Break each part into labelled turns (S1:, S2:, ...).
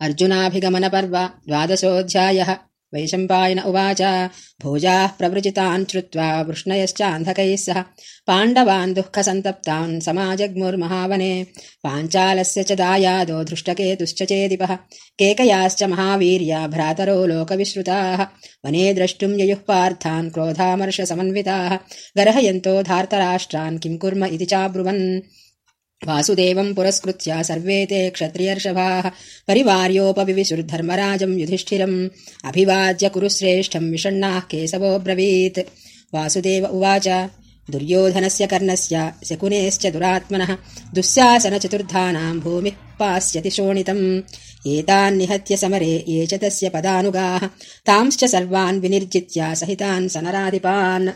S1: अर्जुनाभिगमनपर्व द्वादशोऽध्यायः। वैशम्पायन उवाच भोजाः प्रवृजितान् श्रुत्वा वृष्णयश्चान्धकैः सह पाण्डवान् दुःखसन्तप्तान् समाजग्मुर्महावने पाञ्चालस्य च दायादो धृष्टकेतुश्च चेदिपः। केकयाश्च महावीर्या भ्रातरो लोकविश्रुताः। वने द्रष्टुम् ययुः पार्थान् क्रोधामर्षसमन्विताः। गर्हयन्तो धार्तराष्ट्रान् किम् कुर्म इति चाब्रुवन् वासुदेवम् पुरस्कृत्य सर्वे ते क्षत्रियर्षभाः। परिवार्योपविविशुर्धर्मराजम् युधिष्ठिरम्। अभिवाद्य कुरुश्रेष्ठम् विषण्णाः केशवोऽब्रवीत् वासुदेव उवाच दुर्योधनस्य कर्णस्य शकुनेश्च दुरात्मनः। दुःशासनचतुर्धानाम् भूमिः पास्यति शोणितम्। एतान्निहत्य समरे ये च तस्य पदानुगाः। तांश्च सर्वान् विनिर्जित्य सहितान् सनराधिपान्।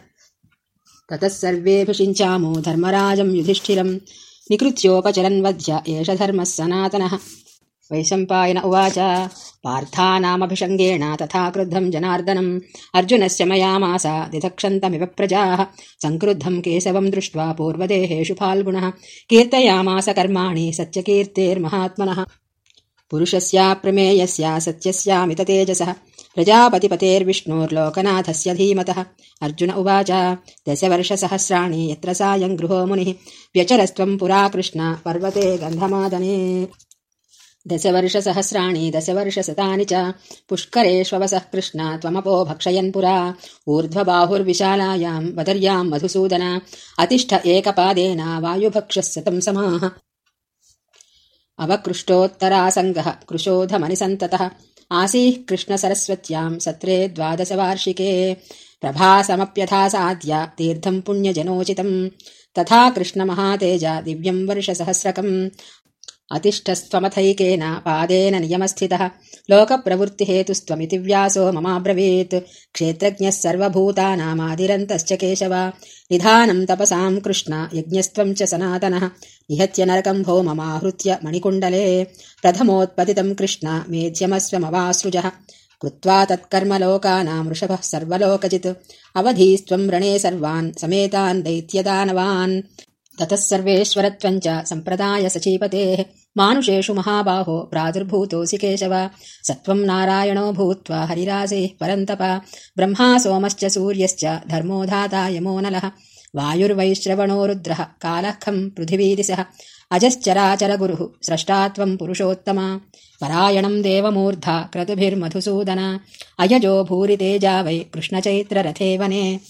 S1: ततः सर्वेऽभिषिञ्चामो धर्मराजम् युधिष्ठिरम् निकृत्योपचरन्वध्य एष धर्मः सनातनः वैशम्पायन उवाच पार्थानामभिषङ्गेण तथा क्रुद्धम् जनार्दनम् अर्जुनस्य मयामासा दिधक्षन्तमिव प्रजाः। सङ्क्रुद्धम् केशवम् दृष्ट्वा पूर्वदेहेषु फाल्गुणः कीर्तयामास कर्माणि सत्यकीर्तेर्महात्मनः। पुरुषस्याप्रमेयस्य सत्यस्यामिततेजसः प्रजापतिपतेर्विष्णोर्लोकनाथस्य धीमतः। अर्जुन उवाच दशवर्षसहस्राणि यत्र सायम् गृहो मुनिः व्यचरस्त्वम् पुरा कृष्ण पर्वते गन्धमादने। दशवर्षसहस्राणि दशवर्षशतानि च पुष्करेष्वसः कृष्ण त्वमपो भक्षयन् पुरा। ऊर्ध्वबाहुर्विशालायाम् बदर्याम् मधुसूदन अतिष्ठ एकपादेन वायुभक्षः शतम् समाः। अवकृष्टोत्तरासङ्गः कृशोधमनिसन्ततः आसीः कृष्णसरस्वत्याम् सत्रे द्वादशवार्षिके। प्रभासमप्यथासाद्य तीर्थम् पुण्यजनोचितम्। तथा कृष्णमहातेज दिव्यम् वर्षसहस्रकम् अतिष्ठस्त्वमथैकेन पादेन नियमस्थितः। लोकप्रवृत्तिहेतुस्त्वमिति व्यासो ममाब्रवीत्। क्षेत्रज्ञः सर्वभूतानामादिरन्तश्च केशव। निधानम् तपसाम् कृष्ण यज्ञस्त्वम् च सनातनः। निहत्य नरकम् भो ममाहृत्य मणिकुण्डले। प्रथमोत्पतितम् कृष्ण मेध्यमस्वमवासृजः। कृत्वा तत्कर्मलोकानाम् वृषभः सर्वलोकजित्। अवधीस्त्वम् रणे सर्वान् समेतान् दैत्यदानवान् ततः सर्वेश्वरत्वम् च सम्प्रदाय सचीपतेः। मानुषेषु महाबाहो प्रादुर्भूतोऽसि केशव। सत्त्वम् नारायणो भूत्वा परन्तप। ब्रह्मा सोमश्च सूर्यश्च धर्मोधाता यमो नलः। वायुर्वैश्रवणो रुद्रः कालः खम् पृथिवीदिशः अजश्चराचरगुरुः स्रष्टा त्वम् पुरुषोत्तमा। परायणम् देवमूर्धा क्रतुभिर्मधुसूदन। अयजो भूरि तेजा वै कृष्णचैत्ररथे वने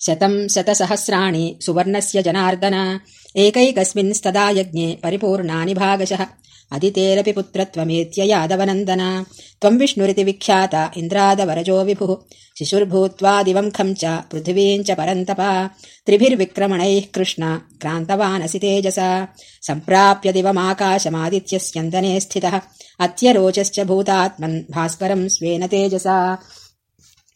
S1: शतम् शतसहस्राणि सुवर्णस्य जनार्दन। एकैकस्मिंस्तदा यज्ञे परिपूर्णानि भागशः। अदितेरपि पुत्रत्वमेत्य यादवनन्दन। त्वम् विष्णुरिति विख्यात इन्द्रादवरजो विभुः। शिशुर्भूत्वा दिवङ्खम् च पृथिवीम् च परन्तप। त्रिभिर्विक्रमणैः कृष्ण क्रान्तवानसि तेजसा। सम्प्राप्य दिवमाकाशमादित्यस्यन्दने स्थितः। अत्यरोचश्च भूतात्मन् भास्करम् स्वेन तेजसा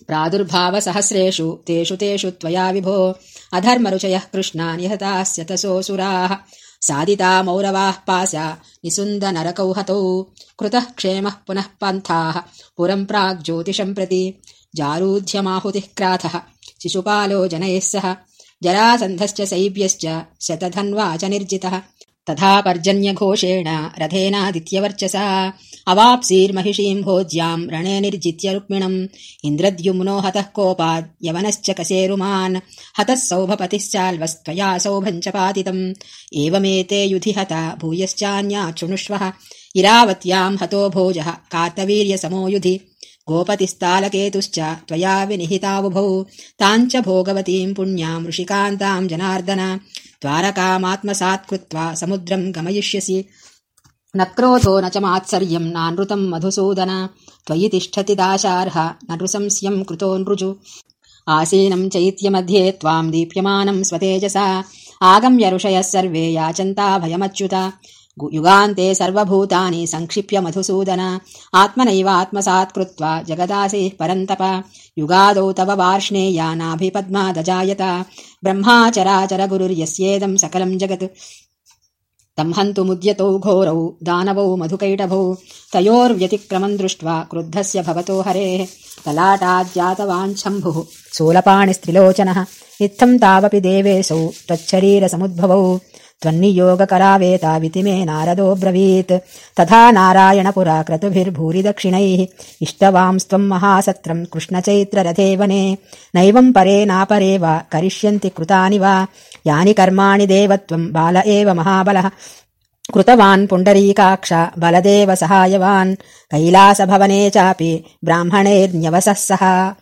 S1: प्रादुर्भावसहस्रेषु तेषु तेषु त्वया विभो। अधर्मरुचयः कृष्णा निहतास्य तसोऽसुराः सादिता मौरवाः पासा निसुन्दनरकौहतौ। कृतः क्षेमः पुनः पन्थाः। पुरम् प्राग्ज्योतिषम् प्रति। जारूध्यमाहुतिः क्राथः शिशुपालो जनैः सह। जरासन्धश्च सैव्यश्च। शतधन्वा च निर्जितः तथा पर्जन्यघोषेण रथेनादित्यवर्चसा। अवाप्सीर्महिषीम् भोज्याम् रणे निर्जित्य रुक्मिणम्। इन्द्रद्युम्नो हतः कोपाद् यवनश्च कसेरुमान्। हतः सौभपतिश्चाल्वस्त्वया सौभम् च पातितम्। एवमेते युधि हता भूयश्चान्या शृणुष्वः इरावत्याम् हतो भोजः कार्तवीर्यसमो युधि। गोपतिस्तालकेतुश्च त्वया विनिहितावुभौ। ताम् च भोगवतीम् पुण्याम् ऋषिकान्ताम् जनार्दन द्वारकामात्मसात् कृत्वा समुद्रम् गमयिष्यसि न क्रोधो न च मात्सर्यम् नानृतम् मधुसूदन त्वयि तिष्ठति दाशार्ह न नृशंस्यम् कृतो नृजु आसीनम् चैत्यमध्ये त्वाम् दीप्यमानम् स्वतेजसा आगम्य ऋषयः सर्वे याचन्ता भयमच्युत युगान्ते सर्वभूतानि सङ्क्षिप्य मधुसूदन। आत्मनैवात्मसात् कृत्वा जगदासेः परन्तप। युगादौ तव वार्ष्णेया नाभिपद्मादजायत ब्रह्माचराचरगुरुर्यस्येदम् सकलम् जगत् तम् हन्तुमुद्यतौ घोरौ दानवौ मधुकैटभौ। तयोर्व्यतिक्रमम् दृष्ट्वा क्रुद्धस्य भवतो हरेः। ललाटाज्जातवाञ्छम्भुः शूलपाणिस्त्रिलोचनः। इत्थम् तावपि देवेशौ त्वच्छरीरसमुद्भवौ त्वन्नियोगकरावेताविति मे नारदोऽब्रवीत् तथा नारायणपुरा क्रतुभिर्भूरि दक्षिणैः इष्टवांस्त्वम् महासत्रम् कृष्णचैत्ररथे वने। नैवम् परे नापरे वा करिष्यन्ति कृतानि वा। यानि कर्माणि देवत्वम् बाल एव महाबलः। कृतवान् पुण्डरीकाक्ष बलदेव सहायवान्। कैलासभवने चापि ब्राह्मणेर्न्यवसः सः